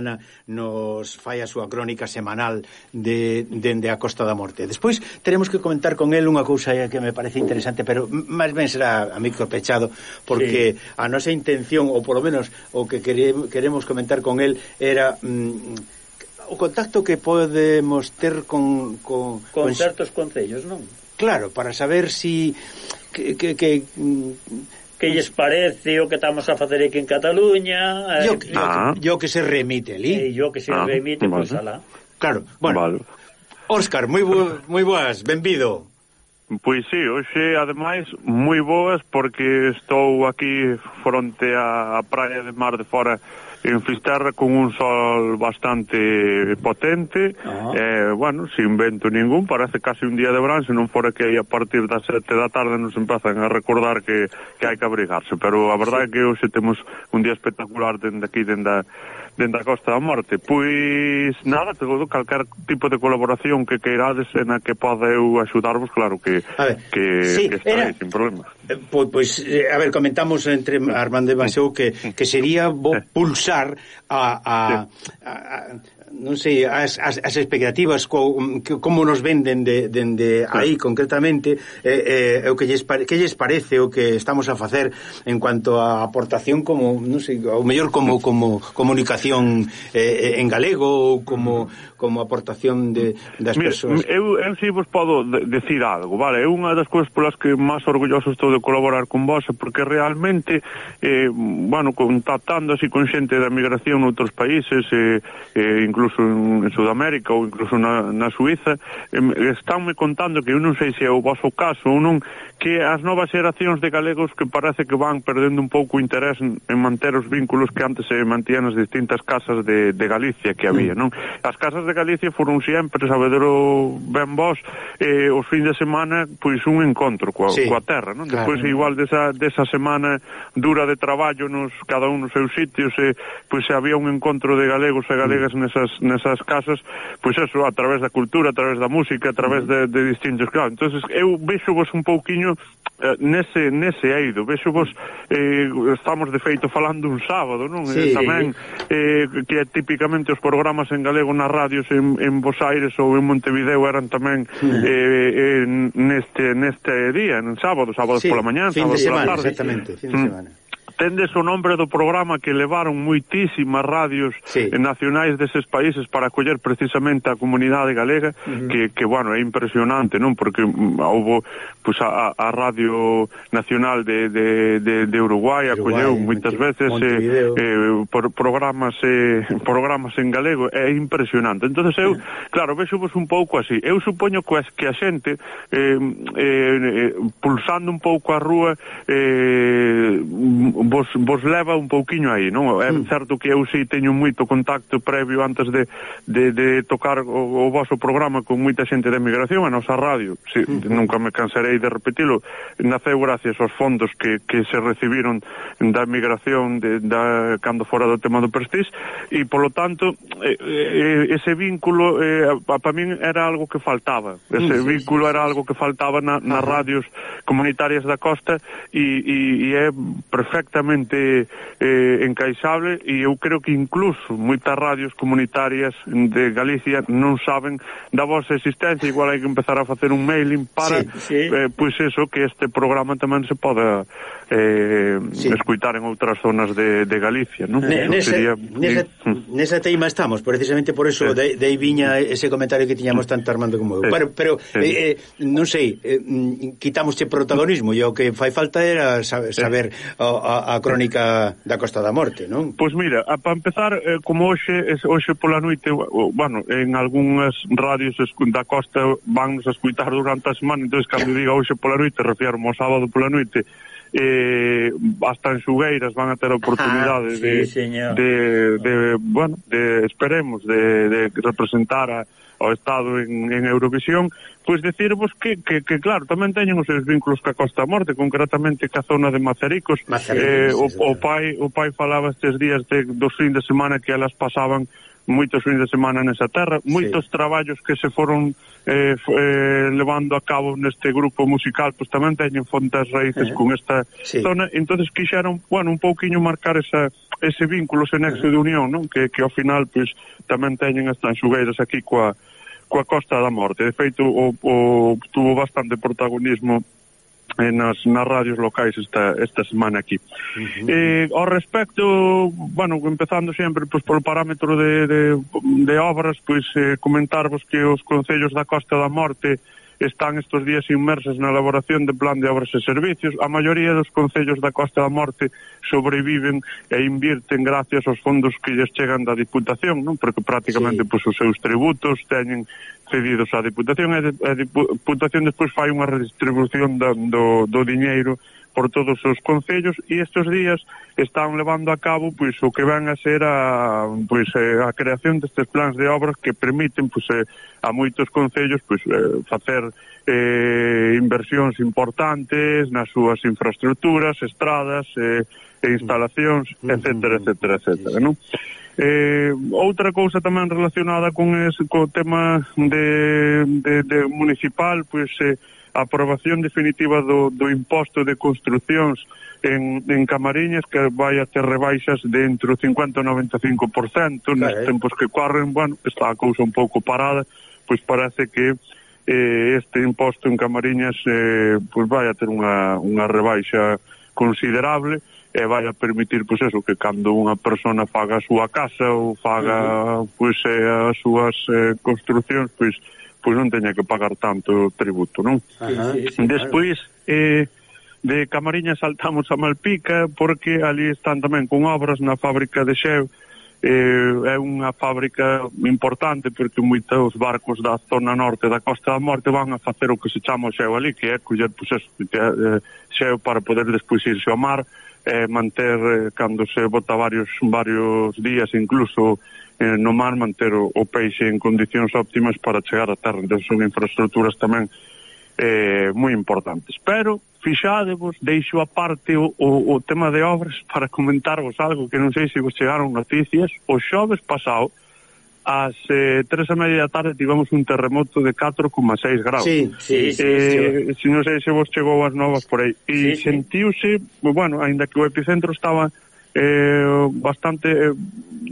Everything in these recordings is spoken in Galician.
semana nos fai a súa crónica semanal de dende a Costa da Morte. Despois teremos que comentar con el unha cousa que me parece interesante, pero máis ben será a micro pechado porque sí. a nosa intención ou polo menos o que queremos comentar con el era mm, o contacto que podemos ter con con, con, con certos concellos, non? Claro, para saber si que, que, que mm, que lles parece o que estamos a facer aquí en Cataluña. Yo, eh, yo, ah. yo que se remite ali. Eh, yo que se ah, remite, vale. pues, alá. Claro, bueno. Vale. Óscar, moi, bo, moi boas, benvido. Pois sí, hoxe ademais moi boas porque estou aquí fronte á praia de Mar de Fora en Fisterra con un sol bastante potente eh, bueno, sin vento ningún parece casi un día de verán, se non fora que a partir das sete da tarde nos empezan a recordar que, que hai que abrigarse pero a verdade sí. é que hoxe temos un día espectacular dende aquí, dende dende a Costa da Morte. Pois nada, todo calquer tipo de colaboración que queirades en a que poda eu axudarvos, claro que ver, que, sí, que está era, aí, sin problema. Eh, pois, pois a ver, comentamos entre Armando e Baseu que, que sería bo pulsar a, a, a, a non sei, as, as, as expectativas co, que, como nos venden de, dende de aí concretamente eh, eh, o que lles, pare, que lles parece o que estamos a facer en cuanto a aportación como, non sei, o mellor como como comunicación eh, eh en galego ou como mm como aportación de, das Mira, persoas. Eu, eu si vos podo de, decir algo, vale? É unha das cousas polas que máis orgulloso estou de colaborar con vos, porque realmente, eh, bueno, contactando así con xente da migración noutros países, eh, eh, incluso en, en Sudamérica ou incluso na, na Suiza, eh, estánme contando que eu non sei se é o vosso caso ou non, que as novas xeracións de galegos que parece que van perdendo un pouco o interés en, en manter os vínculos que antes se mantían nas distintas casas de, de Galicia que había, mm. non? As casas de Galicia foron sempre, sabedero ben vos, eh, os fins de semana, pois un encontro coa, sí. coa terra, non? Claro. Despois igual desa, desa semana dura de traballo nos cada un nos seus sitios, e, pois se había un encontro de galegos e galegas mm. nesas, nesas casas, pois eso, a través da cultura, a través da música, a través mm. de, de distintos, claro. entonces eu vexo vos un pouquiño eh, nese, nese eido, vexo vos eh, estamos de feito falando un sábado, non? Eh, sí. Eh, tamén eh, que típicamente os programas en galego na radio concellos en, en Bos Aires ou en Montevideo eran tamén sí. eh, eh, neste, neste día, en sábado, sábado sí, pola mañán, sábado pola tarde. Exactamente, fin de mm. semana. Mm tendes o nombre do programa que levaron moitísimas radios sí. nacionais deses países para acoller precisamente a comunidade galega, uh -huh. que, que, bueno, é impresionante, non? Porque mm, houbo pues, a, a Radio Nacional de, de, de, de Uruguay, acolleu moitas veces eh, eh, por programas eh, programas en galego, é impresionante. entonces eu, claro, -huh. claro, un pouco así. Eu supoño que, que a xente eh, eh, pulsando un pouco a rúa eh, vos, vos leva un pouquiño aí, non? É mm. certo que eu sei teño moito contacto previo antes de, de, de tocar o, o vosso programa con moita xente de emigración, a nosa radio, si, mm. nunca me cansarei de repetilo, naceu gracias aos fondos que, que se recibiron da emigración de, da, cando fora do tema do Prestige, e polo tanto, eh, eh, ese vínculo eh, para min era algo que faltaba, mm, ese mm, sí, vínculo sí, sí, era algo que faltaba na, nas radios comunitarias da costa e, e, e é perfecta perfectamente eh, encaixable e eu creo que incluso moitas radios comunitarias de Galicia non saben da vosa existencia, igual hai que empezar a facer un mailing para, sí, sí. Eh, pois eso, que este programa tamén se poda eh, sí. escuitar en outras zonas de, de Galicia, non? Ne, nesa, sería... nesa, nesa teima estamos, precisamente por eso, sí. de, de aí viña ese comentario que tiñamos tanto Armando como eu. Sí. Pero, pero sí. eh, eh, non sei, eh, mm, quitamos che protagonismo, e o que fai falta era saber, saber a, a, a crónica da Costa da Morte, non? Pois mira, para empezar, eh, como hoxe hoxe pola noite, bueno, en algunhas radios da Costa vannos a escutar durante a semana, entón cando diga hoxe pola noite, refiermo ao sábado pola noite, eh, hasta en Xugueiras van a ter oportunidade ah, sí, de, señor. de, de, bueno, de, esperemos, de, de representar a, ao Estado en, en Eurovisión, pois decirvos que, que, que claro, tamén teñen os seus vínculos ca Costa Morte, concretamente ca zona de Mazaricos, Mazaricos eh, o, o, pai, o pai falaba estes días de, dos fin de semana que elas pasaban moitos fins de semana nesa terra, moitos sí. traballos que se foron eh, eh, levando a cabo neste grupo musical, pois tamén teñen fontes raíces uh -huh. con esta sí. zona, entonces quixeron, bueno, un pouquiño marcar esa, ese vínculo, ese nexo uh -huh. de unión, non? Que, que ao final, pois, tamén teñen as tanxugueiras aquí coa, coa Costa da Morte. De feito, o, o tuvo bastante protagonismo eh, nas, nas radios locais esta, esta semana aquí. Uh -huh. eh, ao respecto, bueno, empezando sempre pois, polo parámetro de, de, de obras, pois eh, comentarvos que os Concellos da Costa da Morte están estos días inmersas na elaboración de plan de obras e servicios. A maioría dos concellos da Costa da Morte sobreviven e invirten gracias aos fondos que lles chegan da Diputación, non? porque prácticamente sí. pois, os seus tributos teñen cedidos á Diputación e a Diputación despois fai unha redistribución da, do, do diñeiro por todos os concellos e estes días están levando a cabo pois o que van a ser a pois eh, a creación destes plans de obras que permiten pois eh, a moitos concellos pois eh, facer eh, inversións importantes nas súas infraestructuras, estradas, eh, e instalacións, mm. Mm, mm, etcétera, etcétera, etcétera, non? Eh, outra cousa tamén relacionada con ese co tema de, de, de municipal, pois eh, a aprobación definitiva do, do imposto de construccións en, en Camariñas que vai a ter rebaixas de entre o 50 e o 95% claro, nos eh? tempos que corren, bueno, está a cousa un pouco parada, pois parece que eh, este imposto en Camariñas eh, pois vai a ter unha, unha rebaixa considerable e vai a permitir pois eso que cando unha persona faga a súa casa ou faga uh -huh. pois eh, as súas eh, construccións pois pois non teña que pagar tanto tributo, non? Ajá, sí, sí, Despois claro. eh, de Camariña saltamos a Malpica porque ali están tamén con obras na fábrica de Xeu eh, é unha fábrica importante porque moitos barcos da zona norte da Costa da Morte van a facer o que se chama o xeo ali, que é coller pues, eso, que, eh, xeo para poder despois irse ao mar eh, manter eh, cando se bota varios varios días incluso eh, no mar manter o, o peixe en condicións óptimas para chegar a terra. Entón son infraestructuras tamén eh, moi importantes. Pero, fixadevos, deixo a parte o, o, o tema de obras para comentarvos algo que non sei se vos chegaron noticias. O xoves pasado, ás eh, tres e media da tarde tivemos un terremoto de 4,6 graus. Sí, sí, sí, eh, sí. Non sei se vos chegou as novas por aí. E sí, sentiuse, sí. bueno, aínda que o epicentro estaba eh, bastante eh,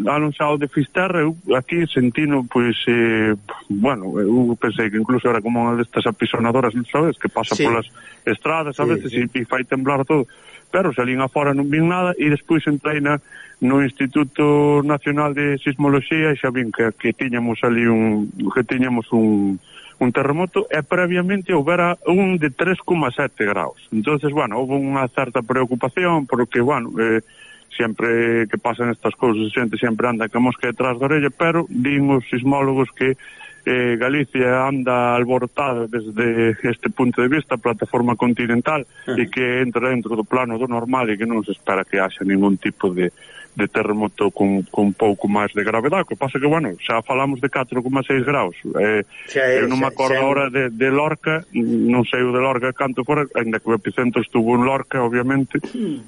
anunciado de Fisterra eu aquí sentino pois pues, eh, bueno, eu pensei que incluso era como unha destas apisonadoras, sabes, que pasa sí. polas estradas sí, a veces sí. e, e fai temblar todo pero salín afora non vin nada e despois entrei na, no Instituto Nacional de Sismoloxía e xa vin que, que tiñamos ali un que tiñamos un, un terremoto e previamente houbera un de 3,7 graus entonces bueno, houve unha certa preocupación porque bueno, eh, sempre que pasan estas cousas, xente sempre anda que mosca detrás da orella, pero din os sismólogos que eh, Galicia anda alborotada desde este punto de vista, plataforma continental, uh -huh. e que entra dentro do plano do normal e que non se espera que haxa ningún tipo de, de terremoto con, con pouco máis de gravedade, o que pasa que, bueno, xa falamos de 4,6 graus, eh, xa é, eu non me acordo agora de, de Lorca, non sei o de Lorca canto fora, ainda que o epicentro estuvo en Lorca, obviamente,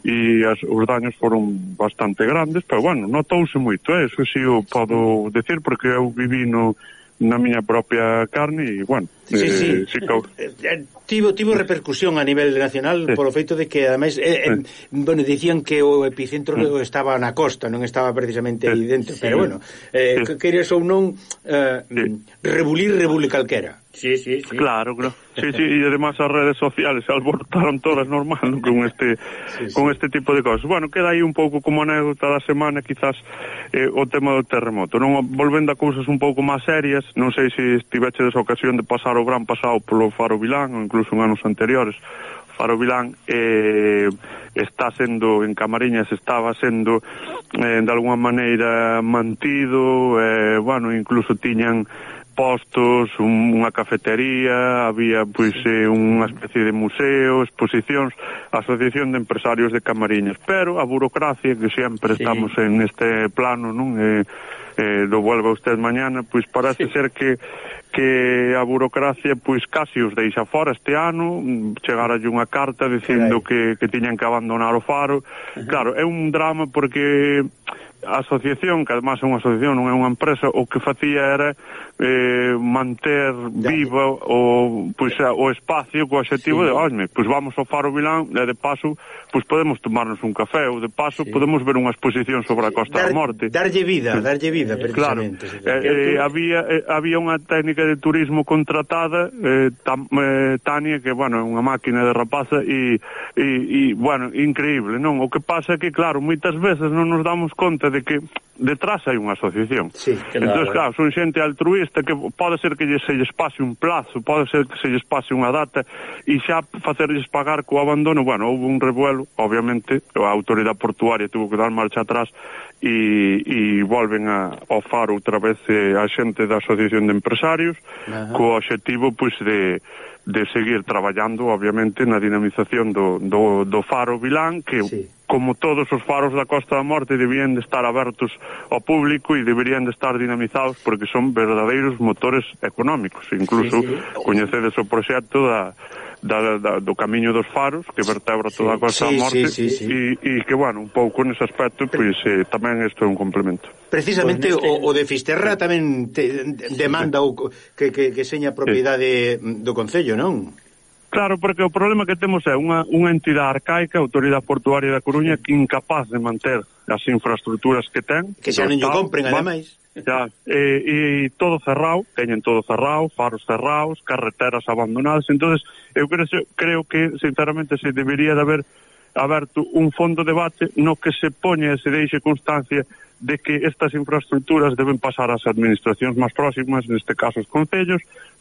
e as, os daños foron bastante grandes, pero, bueno, notouse moito, eh, eso si o podo decir, porque eu viví no, na miña propia carne e, bueno, sí, eh, sí. sí eh, cau... Eh, tivo, tivo repercusión a nivel nacional sí. polo feito de que, ademais, eh, eh, bueno, dicían que o epicentro estaba na costa, non estaba precisamente sí. aí dentro, pero, sí. pero bueno, eh, sí. queres ou non eh, sí. rebulir, rebule calquera. Sí, sí, sí. Claro, claro. Sí, sí, e además as redes sociales se alborotaron todas normal con este sí, sí. con este tipo de cosas. Bueno, queda aí un pouco como anécdota da semana, quizás eh, o tema do terremoto. Non volvendo a cousas un pouco máis serias, non sei se estiveches desa ocasión de pasar o gran pasado polo Faro Vilán ou incluso en anos anteriores. Faro Vilán eh, está sendo en Camariñas estaba sendo eh, de alguna maneira mantido, eh, bueno, incluso tiñan postos, un, unha cafetería, había pois eh, unha especie de museo, exposicións, asociación de empresarios de Camariñas, pero a burocracia que sempre sí. estamos en este plano, non? Eh, eh, lo vuelva usted mañana, pois parece sí. ser que que a burocracia pois casi os deixa fora este ano, chegara unha carta dicindo que, que tiñan que abandonar o faro. Uh -huh. Claro, é un drama porque a asociación, que además é unha asociación, non é unha empresa, o que facía era eh, manter viva o, pois, o espacio co objetivo sí. de, oime, pois vamos ao Faro Vilán e de paso, pois podemos tomarnos un café ou de paso sí. podemos ver unha exposición sobre a Costa dar, da Morte. Darlle vida, darlle vida. Lleida, claro. Eh, eh, había eh, había unha técnica de turismo contratada, eh, tam, eh, Tania, que, bueno, é unha máquina de rapaza e, e, e, bueno, increíble, non? O que pasa é que, claro, moitas veces non nos damos conta de que detrás hai unha asociación. Sí, entón, claro, son xente altruista que pode ser que se lles pase un plazo, pode ser que se lles pase unha data e xa facerlles pagar co abandono, bueno, houve un revuelo, obviamente, a autoridade portuaria tuvo que dar marcha atrás e, e volven a, ao faro outra vez eh, a xente da Asociación de Empresarios Ajá. co obxectivo pois, de, de seguir traballando obviamente na dinamización do, do, do faro Vilán que sí como todos os faros da Costa da Morte deberían de estar abertos ao público e deberían de estar dinamizados porque son verdadeiros motores económicos. Incluso sí, sí. coñecedes o proxecto da, da, da, do camiño dos faros que vertebra toda a Costa sí, da Morte sí, sí, sí, sí. E, e que, bueno, un pouco nese aspecto pois, eh, tamén isto é un complemento Precisamente pues neste... o, o de Fisterra tamén te, demanda o, que, que, que seña propiedade sí. do Concello, non? Claro, porque o problema que temos é unha, unha entidade arcaica, a Autoridade Portuaria da Coruña, que incapaz de manter as infraestructuras que ten. Que xa non lle compren, ademais. Ya, e, e todo cerrado, teñen todo cerrado, faros cerrados, carreteras abandonadas. entonces eu creo, creo que, sinceramente, se debería de haber aberto un fondo de debate no que se poña e se deixe constancia de que estas infraestructuras deben pasar ás administracións máis próximas, neste caso os concellos,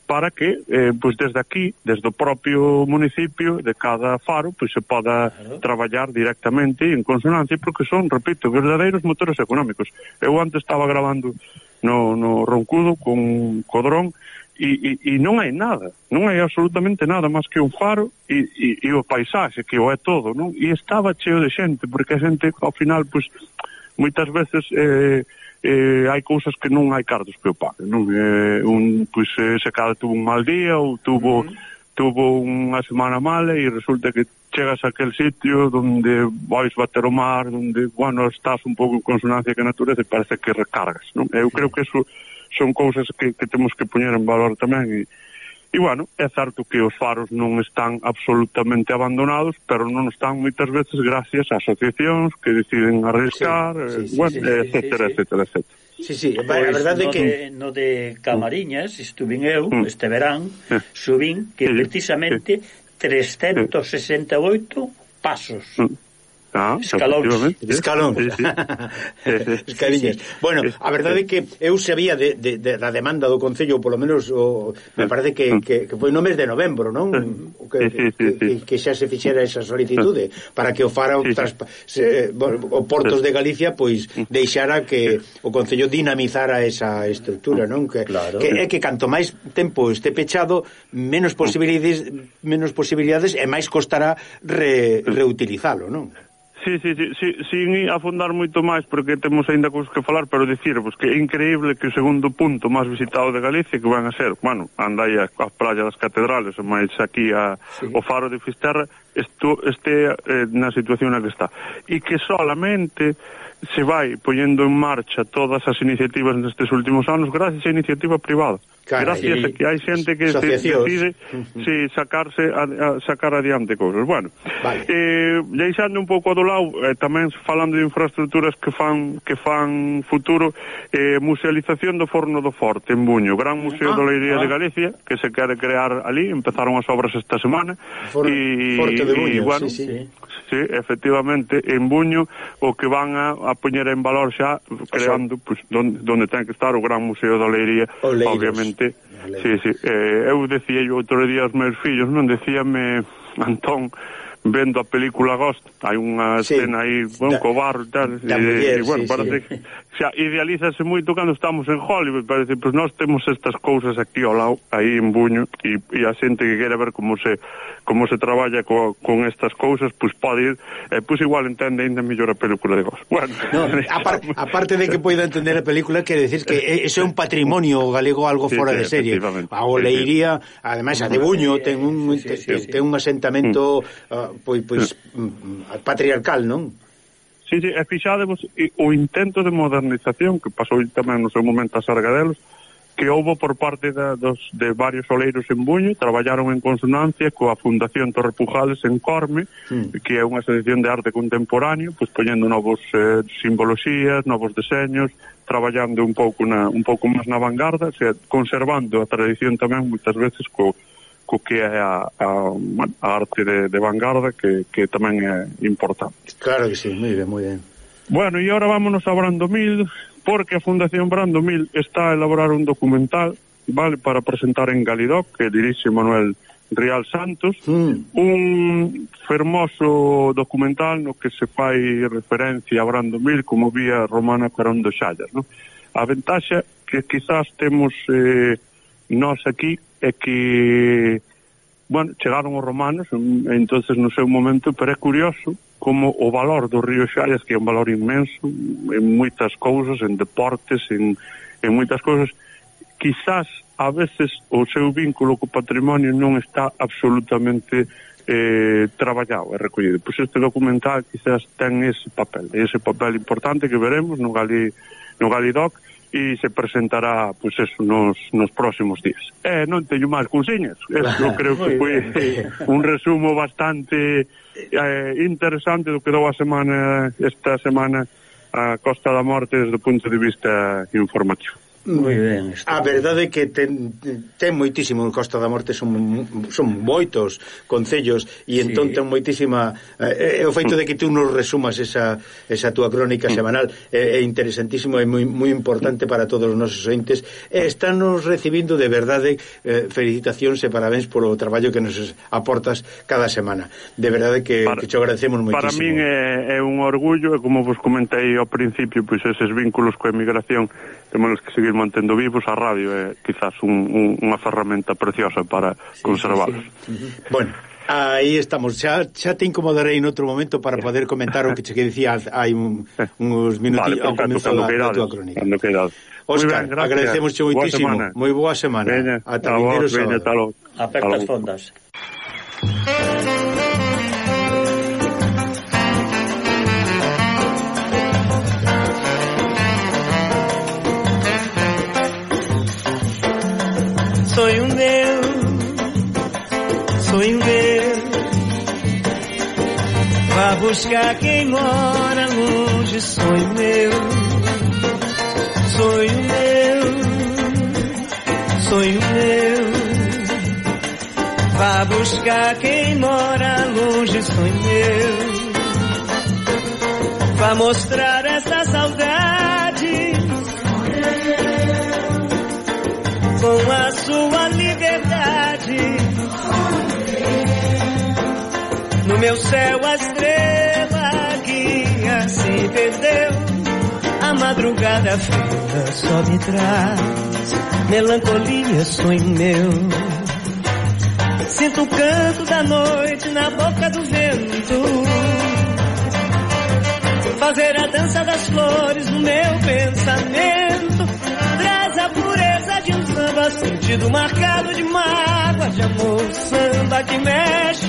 para que eh, pois desde aquí, desde o propio municipio de cada faro, pois se poda claro. traballar directamente en consonancia porque son, repito, verdadeiros motores económicos. Eu antes estaba grabando no, no Roncudo con Codrón e, e, e non hai nada, non hai absolutamente nada máis que un faro e, e, e o paisaxe, que o é todo, non? E estaba cheo de xente, porque a xente ao final, pois, moitas veces eh, eh, hai cousas que non hai cartos que o paguen, non? Eh, un, pois, eh, se cada tuvo un mal día ou tuvo... Uh -huh tuvo unha semana mala e resulta que chegas a aquel sitio donde vais bater o mar, donde, bueno, estás un pouco en consonancia que a natureza e parece que recargas, non? Eu creo que eso son cousas que, que temos que poñer en valor tamén e, E, bueno, é certo que os faros non están absolutamente abandonados, pero non están moitas veces gracias a asociacións que deciden arriscar, sí, sí, eh, sí, bueno, sí, sí, etcétera, sí, sí. etcétera, etcétera. Sí, sí, a pois verdade no, que no de Camariñas estuvín eu mm. este verán, eh. subín que precisamente 368 pasos. Mm. Ah, escalóns, escalóns. Escaliñas. Bueno, a verdade é que eu sabía de, de, de, da demanda do Concello, polo menos o, me parece que, mm. que, que foi no mes de novembro, non? O que, que, que xa se fixera esa solicitude para que o fara o, traspa, se, o Portos de Galicia pois deixara que o Concello dinamizara esa estructura, non? Que, claro. que é que canto máis tempo este pechado, menos mm. posibilidades menos posibilidades e máis costará re, reutilizalo, non? Sí, sí, sí, sí, sin afondar moito máis porque temos aínda cousas que falar, pero dicirvos que é increíble que o segundo punto máis visitado de Galicia que van a ser, bueno, andai a playas das catedrales, máis aquí a, sí. o faro de Fisterra, esto, este eh, na situación na que está. E que solamente se vai poñendo en marcha todas as iniciativas nestes últimos anos gracias á iniciativa privada. Cara, gracias a que hai xente que se decide si sacarse a, a sacar adiante cousas. Bueno, vale. eh, deixando un pouco do lado eh, tamén falando de infraestructuras que fan que fan futuro eh, musealización do Forno do Forte en Buño, gran museo ah, da Leiría ah. de Galicia que se quere crear ali, empezaron as obras esta semana For, e e, de Buño, bueno, sí, sí. Sí, efectivamente, en Buño o que van a, a poñer en valor xa creando pues, donde, donde ten que estar o Gran Museo da Leiría, Oleiros. obviamente. Oleiros. Sí, sí. Eh, eu decía outro día aos meus fillos, non decíame Antón, vendo a película Ghost, hai unha sí, escena aí, bueno, da, co barro e tal, e, muller, e, bueno, sí, parece sí. que o sea, idealízase moito cando estamos en Hollywood, parece, pois pues, nós temos estas cousas aquí ao lado, aí en Buño, e, e a xente que quere ver como se como se traballa co, con estas cousas, pois pues, pode ir, eh, pois pues, igual entende ainda mellor a película de Ghost. Bueno, no, apar, aparte de que poida entender a película, quere decir que eso é un patrimonio galego algo sí, fora sí, de serie. A Oleiría, ademais, a de Buño, ten un, ten, ten un asentamento... Mm. Uh, pois, pois mm, mm, patriarcal, non? Sí, sí, e fixadevos o intento de modernización que pasou tamén no seu momento a Sargadelos que houbo por parte da, dos, de varios oleiros en Buño traballaron en consonancia coa Fundación Torre Pujales en Corme mm. que é unha asociación de arte contemporáneo pois poñendo novos eh, simboloxías novos deseños traballando un pouco na, un pouco máis na vanguarda o sea, conservando a tradición tamén moitas veces co, co que é a, a, a arte de, de vanguarda que, que tamén é importante. Claro que sí, moi ben, moi ben. Bueno, e agora vámonos a Brandomil, porque a Fundación Brandomil está a elaborar un documental vale para presentar en Galidoc, que dirixe Manuel Real Santos, mm. un fermoso documental no que se fai referencia a Brandomil como vía romana Carón do Xallas, no? A ventaxa que quizás temos eh, nós aquí é que bueno, chegaron os romanos entonces no seu momento, pero é curioso como o valor do río Xallas que é un valor inmenso en moitas cousas, en deportes en, en moitas cousas quizás a veces o seu vínculo co patrimonio non está absolutamente eh, traballado e recollido. Pois este documental quizás ten ese papel, ese papel importante que veremos no Gali, no Galidoc, e se presentará pois pues, eso, nos, nos próximos días. Eh, non teño máis cousiñas. Eso eh, creo que foi un resumo bastante eh, interesante do que dou a semana esta semana a Costa da Morte desde o punto de vista informativo. Moi ben. A verdade é que ten, ten moitísimo Costa da Morte son, son moitos concellos e entón sí. ten moitísima eh, eh, o feito de que tú nos resumas esa, esa túa crónica mm. semanal é, eh, é interesantísimo e moi, moi importante para todos os nosos entes e estános recibindo de verdade eh, felicitacións e parabéns polo traballo que nos aportas cada semana de verdade que, para, que te agradecemos moitísimo Para min é, é un orgullo e como vos comentei ao principio pois eses vínculos coa emigración temos que seguir mantendo vivos a radio é quizás un, un, unha ferramenta preciosa para sí, conservalos sí, sí. Uh -huh. bueno Aí estamos, xa, xa te incomodarei en outro momento para poder comentar o que che que dicía hai un, eh. uns minutos vale, ao comezo da, da tua crónica. Óscar, agradecemos xe moitísimo. Moi boa semana. Veña, Ata vindero sábado. Apertas fondas. Buscar quem mora longe, sonho meu, sonho meu, sonho meu. Vá buscar quem mora longe, sonho meu. Vá mostrar essa saudade com a sua liberdade. Meu céu a estrela guia se perdeu. A madrugada fria só me traz melancolia, sonho meu. Sinto o canto da noite na boca do vento. Fazer a dança das flores no meu pensamento. Traz a pureza de um samba, sentido marcado de mágoa, de amor. Samba que mexe,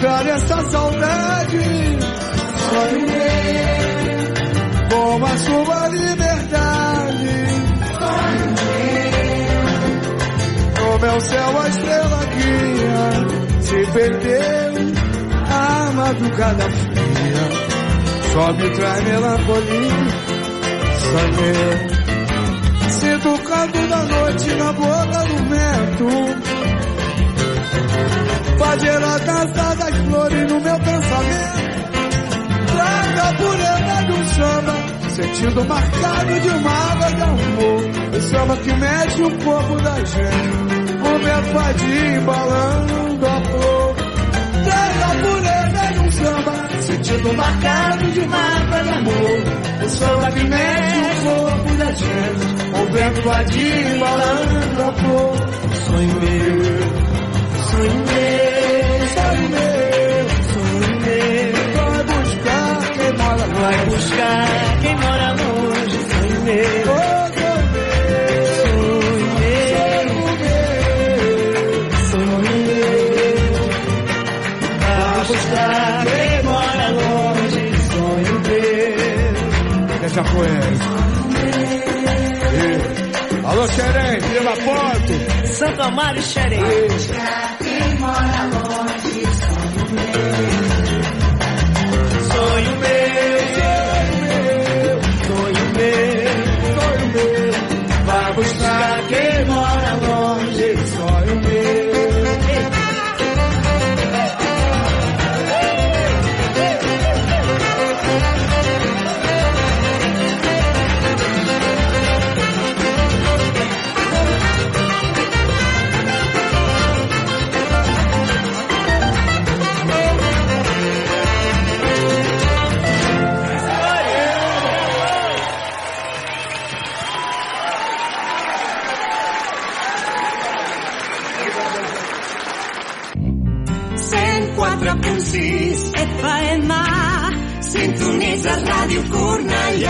mostrar essa saudade. Sonho meu com a sua liberdade. No meu céu a estrela guia se perdeu a madrugada fria. Só me traz melancolia, sonhei. Sinto o canto da noite na boca do vento. Fazer a dança das flores no meu pensamento. Traga a pureza um samba, sentido marcado de mágoa de amor. O samba que mexe o corpo da gente, o vento vadio embalando a flor. Traga a pureza um samba, sentido marcado de mágoa de amor. O samba que mexe o corpo da gente, o vento vadio embalando a flor. Sonho meu, sonho meu, sonho meu, sonho meu. Vai buscar quem mora longe. sonho meu, sonho meu Sonho meu Vai buscar quem mora longe, sonho meu. Já foi. Alô, Xerém, tira uma foto. Santo Amaro e Xerém. Já quem mora longe, sonho meu.